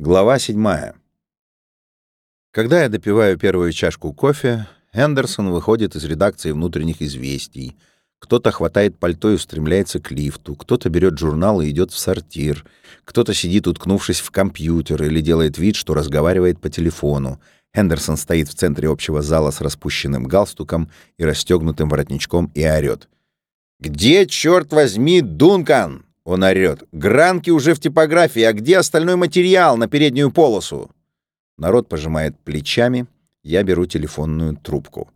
Глава 7. Когда я допиваю первую чашку кофе, Хендерсон выходит из редакции внутренних известий. Кто-то хватает пальто и устремляется к лифту, кто-то берет журнал и идет в сортир, кто-то сидит, уткнувшись в компьютер или делает вид, что разговаривает по телефону. Хендерсон стоит в центре общего зала с распущенным галстуком и расстегнутым воротничком и орёт. «Где, черт возьми, Дункан?» Он орёт. «Гранки уже в типографии, а где остальной материал на переднюю полосу?» Народ пожимает плечами. Я беру телефонную трубку.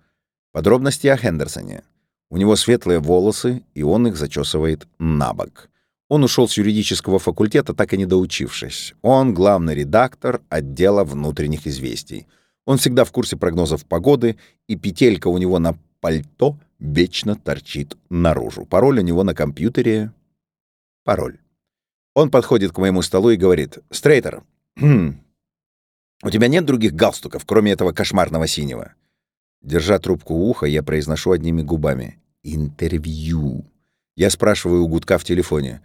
Подробности о Хендерсоне. У него светлые волосы, и он их зачесывает на бок. Он ушел с юридического факультета, так и не доучившись. Он главный редактор отдела внутренних известий. Он всегда в курсе прогнозов погоды, и петелька у него на пальто вечно торчит наружу. Пароль у него на компьютере пароль. Он подходит к моему столу и говорит, «Стрейтер, хм, у тебя нет других галстуков, кроме этого кошмарного синего?» Держа трубку у уха, я произношу одними губами. «Интервью». Я спрашиваю у гудка в телефоне.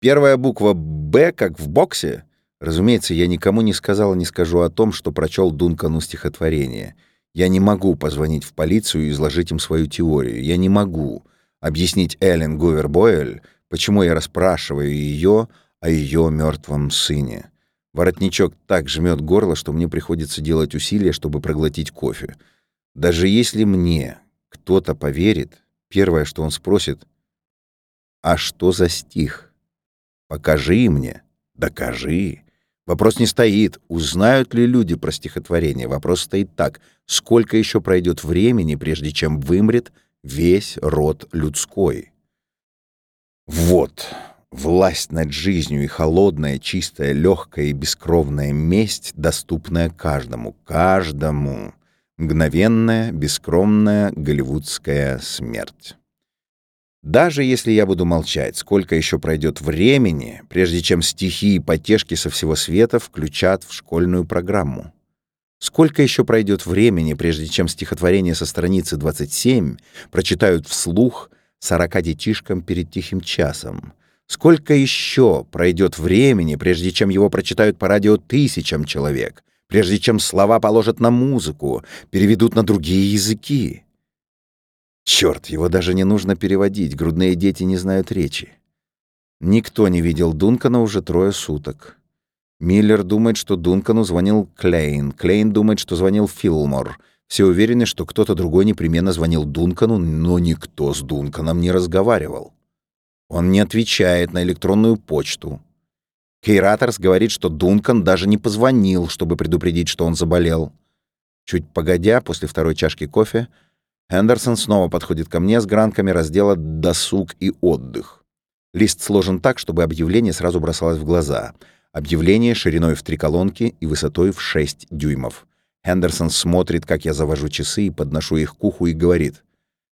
«Первая буква «Б», как в боксе?» Разумеется, я никому не сказал и не скажу о том, что прочел Дункану стихотворение. Я не могу позвонить в полицию и изложить им свою теорию. Я не могу объяснить Эллен Гувер Бойль, Почему я расспрашиваю ее о ее мертвом сыне? Воротничок так жмет горло, что мне приходится делать усилия, чтобы проглотить кофе. Даже если мне кто-то поверит, первое, что он спросит, «А что за стих? Покажи мне, докажи». Вопрос не стоит, узнают ли люди про стихотворение. Вопрос стоит так, сколько еще пройдет времени, прежде чем вымрет весь род людской. Вот, власть над жизнью и холодная, чистая, легкая и бескровная месть, доступная каждому, каждому. Мгновенная, бескромная голливудская смерть. Даже если я буду молчать, сколько еще пройдет времени, прежде чем стихи и потешки со всего света включат в школьную программу? Сколько еще пройдет времени, прежде чем стихотворение со страницы 27 прочитают вслух — сорока детишкам перед тихим часом. Сколько еще пройдет времени, прежде чем его прочитают по радио тысячам человек, прежде чем слова положат на музыку, переведут на другие языки? Черт, его даже не нужно переводить, грудные дети не знают речи. Никто не видел Дункана уже трое суток. Миллер думает, что Дункану звонил Клейн. Клейн думает, что звонил Филмор — все уверены, что кто-то другой непременно звонил Дункану, но никто с Дунканом не разговаривал. Он не отвечает на электронную почту. Кейраторс говорит, что Дункан даже не позвонил, чтобы предупредить, что он заболел. Чуть погодя, после второй чашки кофе, Хендерсон снова подходит ко мне с гранками раздела «Досуг и отдых». Лист сложен так, чтобы объявление сразу бросалось в глаза. Объявление шириной в три колонки и высотой в 6 дюймов. Хендерсон смотрит, как я завожу часы и подношу их к уху и говорит.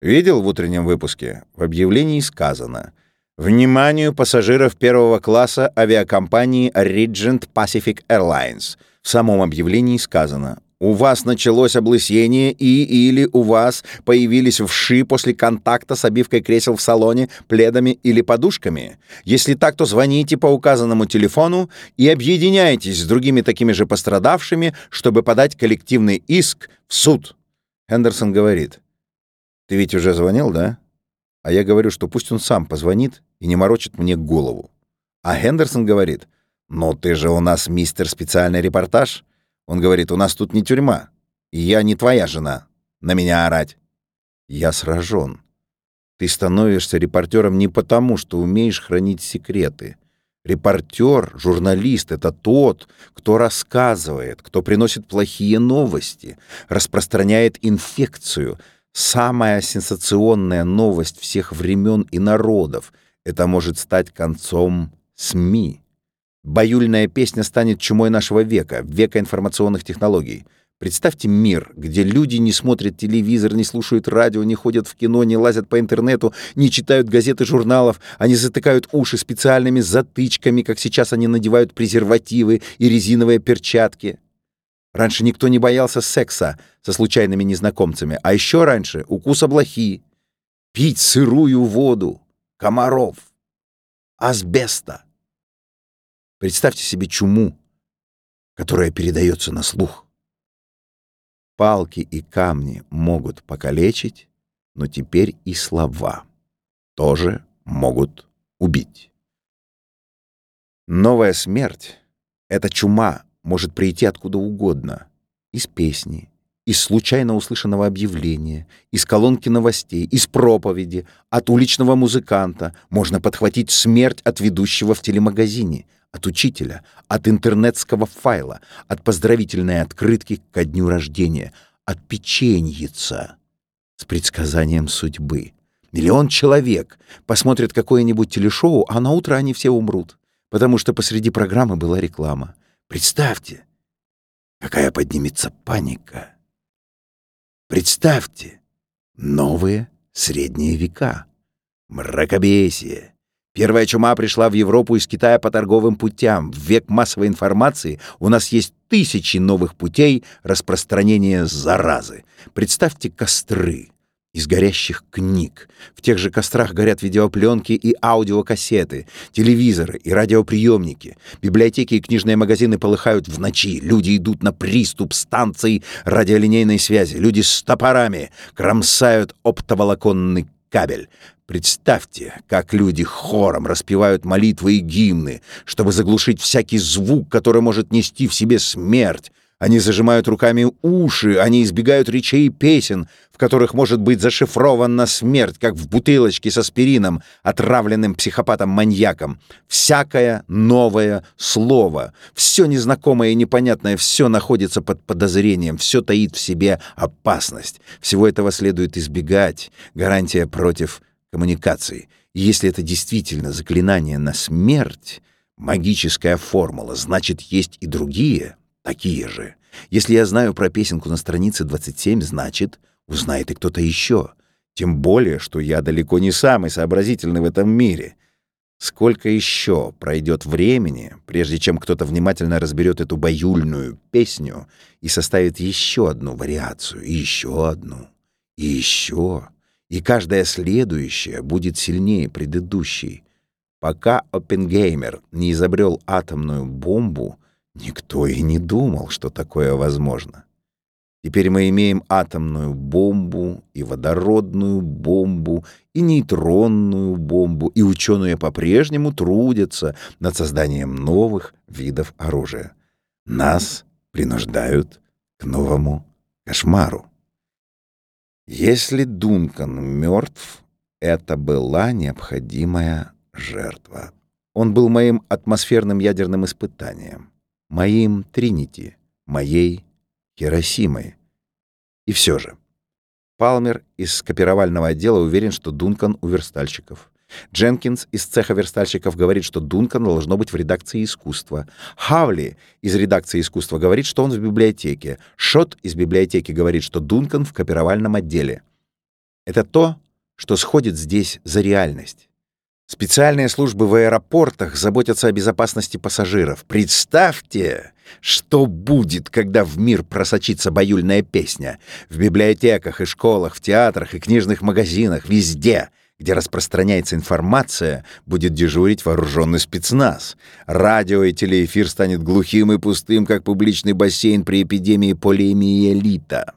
«Видел в утреннем выпуске? В объявлении сказано. Вниманию пассажиров первого класса авиакомпании Regent Pacific Airlines. В самом объявлении сказано у вас началось облысение и или у вас появились вши после контакта с обивкой кресел в салоне, пледами или подушками? Если так, то звоните по указанному телефону и объединяйтесь с другими такими же пострадавшими, чтобы подать коллективный иск в суд. Хендерсон говорит. Ты ведь уже звонил, да? А я говорю, что пусть он сам позвонит и не морочит мне голову. А Хендерсон говорит, «Ну ты же у нас мистер специальный репортаж». Он говорит, у нас тут не тюрьма, и я не твоя жена. На меня орать. Я сражен. Ты становишься репортером не потому, что умеешь хранить секреты. Репортер, журналист — это тот, кто рассказывает, кто приносит плохие новости, распространяет инфекцию. Самая сенсационная новость всех времен и народов — это может стать концом СМИ. Баюльная песня станет чумой нашего века, века информационных технологий. Представьте мир, где люди не смотрят телевизор, не слушают радио, не ходят в кино, не лазят по интернету, не читают газеты, журналов, они затыкают уши специальными затычками, как сейчас они надевают презервативы и резиновые перчатки. Раньше никто не боялся секса со случайными незнакомцами, а еще раньше укуса блохи, пить сырую воду, комаров, асбеста. Представьте себе чуму. которое передается на слух. Палки и камни могут покалечить, но теперь и слова тоже могут убить. Новая смерть — эта чума может прийти откуда угодно. Из песни, из случайно услышанного объявления, из колонки новостей, из проповеди, от уличного музыканта. Можно подхватить смерть от ведущего в телемагазине, от учителя, от интернетского файла, от поздравительной открытки ко дню рождения, от печеньица с предсказанием судьбы. Миллион человек посмотрят какое-нибудь телешоу, а на утро они все умрут потому что посреди программы была реклама. Представьте, какая поднимется паника. Представьте, новые средние века. Мракобесие. Первая чума пришла в Европу из Китая по торговым путям. В век массовой информации у нас есть тысячи новых путей распространения заразы. Представьте костры, из горящих книг. В тех же кострах горят видеопленки и аудиокассеты, телевизоры и радиоприемники. Библиотеки и книжные магазины полыхают в ночи. Люди идут на приступ станций радиолинейной связи. Люди с топорами кромсают оптоволоконный кабель. Представьте, как люди хором распевают молитвы и гимны, чтобы заглушить всякий звук, который может нести в себе смерть. Они зажимают руками уши, они избегают речей и песен, в которых может быть зашифрована смерть, как в бутылочке с аспирином, отравленным психопатом-маньяком. Всякое новое слово, все незнакомое и непонятное, все находится под подозрением, все таит в себе опасность. Всего этого следует избегать. Гарантия против коммуникации. И если это действительно заклинание на смерть, магическая формула, значит, есть и другие — такие же. Если я знаю про песенку на странице 27, значит, узнает и кто-то еще. Тем более, что я далеко не самый сообразительный в этом мире. Сколько еще пройдет времени, прежде чем кто-то внимательно разберет эту баюльную песню и составит еще одну вариацию, и еще одну, и еще, и каждая следующая будет сильнее предыдущей. Пока Оппенгеймер не изобрел атомную бомбу, Никто и не думал, что такое возможно. Теперь мы имеем атомную бомбу и водородную бомбу и нейтронную бомбу, и ученые по-прежнему трудятся над созданием новых видов оружия. Нас принуждают к новому кошмару. Если Дункан мертв, это была необходимая жертва. Он был моим атмосферным ядерным испытанием моим Тринити, моей Хиросимой. И все же. Палмер из копировального отдела уверен, что Дункан у верстальщиков. Дженкинс из цеха верстальщиков говорит, что Дункан должно быть в редакции искусства. Хавли из редакции искусства говорит, что он в библиотеке. Шот из библиотеки говорит, что Дункан в копировальном отделе. Это то, что сходит здесь за реальность. Специальные службы в аэропортах заботятся о безопасности пассажиров. Представьте, что будет, когда в мир просочится баюльная песня. В библиотеках и школах, в театрах и книжных магазинах, везде, где распространяется информация, будет дежурить вооруженный спецназ. Радио и телеэфир станет глухим и пустым, как публичный бассейн при эпидемии полиэмиелита.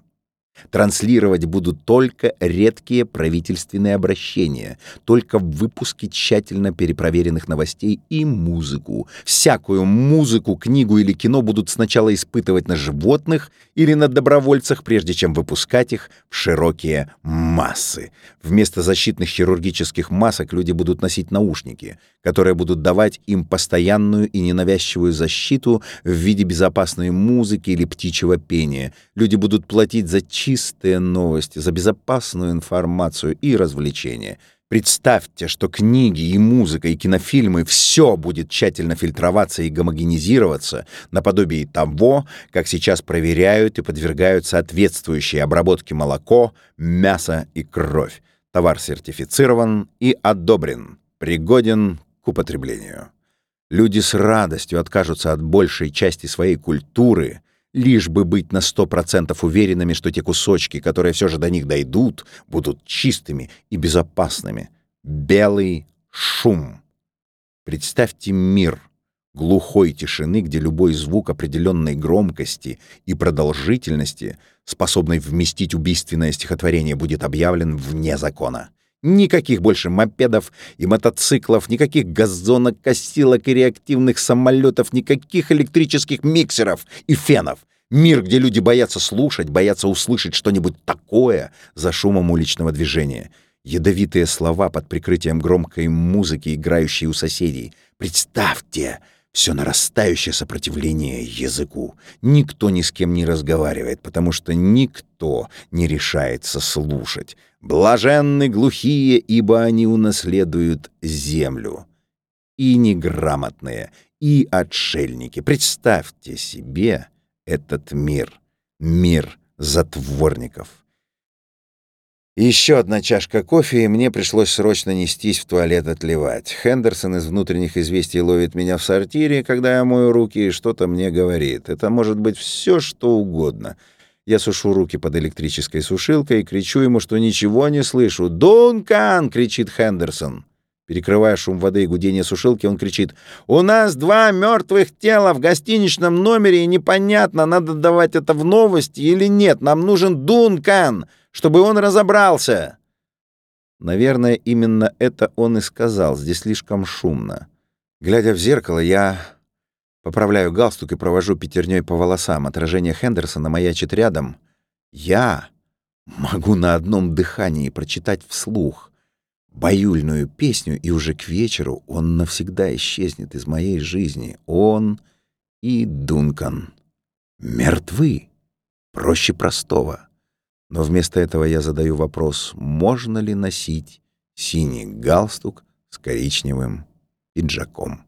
Транслировать будут только редкие правительственные обращения, только выпуски тщательно перепроверенных новостей и музыку. Всякую музыку, книгу или кино будут сначала испытывать на животных или на добровольцах, прежде чем выпускать их в широкие массы. Вместо защитных хирургических масок люди будут носить наушники, которые будут давать им постоянную и ненавязчивую защиту в виде безопасной музыки или птичьего пения. Люди будут платить за чистые новости, за безопасную информацию и развлечения. Представьте, что книги и музыка, и кинофильмы — все будет тщательно фильтроваться и гомогенизироваться наподобие того, как сейчас проверяют и подвергают соответствующей обработке молоко, мясо и кровь. Товар сертифицирован и одобрен, пригоден к употреблению. Люди с радостью откажутся от большей части своей культуры, лишь бы быть на сто процентов уверенными, что те кусочки, которые все же до них дойдут, будут чистыми и безопасными. Белый шум. Представьте мир, глухой тишины, где любой звук определенной громкости и продолжительности, способный вместить убийственное стихотворение, будет объявлен вне закона. Никаких больше мопедов и мотоциклов, никаких газонок, косилок и реактивных самолетов, никаких электрических миксеров и фенов. Мир, где люди боятся слушать, боятся услышать что-нибудь такое за шумом уличного движения. Ядовитые слова под прикрытием громкой музыки, играющей у соседей. Представьте! Все нарастающее сопротивление языку. Никто ни с кем не разговаривает, потому что никто не решается слушать. Блаженны глухие, ибо они унаследуют землю. И неграмотные, и отшельники. Представьте себе этот мир, мир затворников. Еще одна чашка кофе, и мне пришлось срочно нестись в туалет отливать. Хендерсон из внутренних известий ловит меня в сортире, когда я мою руки и что-то мне говорит. Это может быть все, что угодно. Я сушу руки под электрической сушилкой и кричу ему, что ничего не слышу. «Дункан!» — кричит Хендерсон. Перекрывая шум воды и гудение сушилки, он кричит «У нас два мертвых тела в гостиничном номере, и непонятно, надо давать это в новости или нет. Нам нужен Дункан!» Чтобы он разобрался!» Наверное, именно это он и сказал. Здесь слишком шумно. Глядя в зеркало, я поправляю галстук и провожу пятерней по волосам. Отражение Хендерсона маячит рядом. Я могу на одном дыхании прочитать вслух баюльную песню, и уже к вечеру он навсегда исчезнет из моей жизни. Он и Дункан мертвы. Проще простого. Но вместо этого я задаю вопрос, можно ли носить синий галстук с коричневым пиджаком.